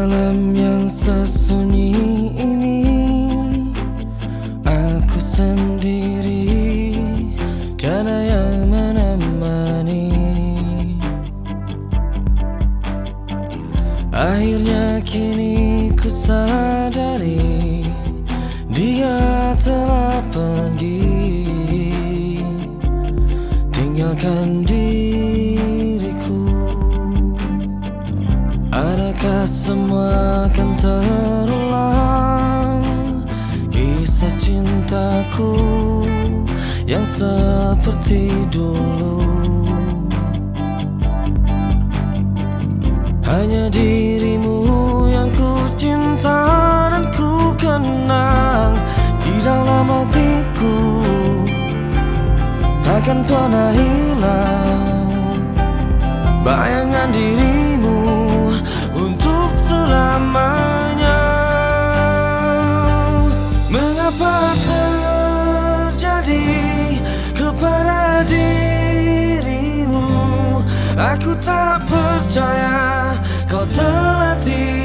Malam yang sesunyi ini. Aku sendiri Tiada yang menemani. Akhirnya kini ku sadari Dia telah pergi. Tinggalkan diriku Adakah semua akan terulang. Kisah cintaku Yang seperti dulu. Hanya dirimu yang ku cinta dan ku kenang Di dalam hatiku. Takkan pernah hilang Bayangan dirimu Mengapa terjadi kepada dirimu? Aku tak percaya kau telah tiada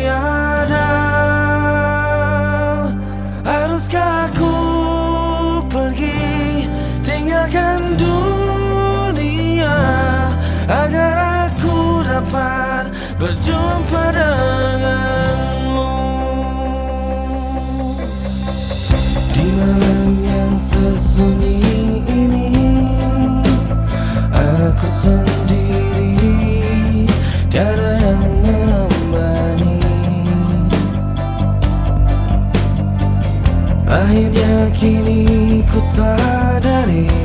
berjumpa denganmu Di malam yang sesunyi ini Aku sendiri Tiada yang menemani Akhirnya kini ku sadari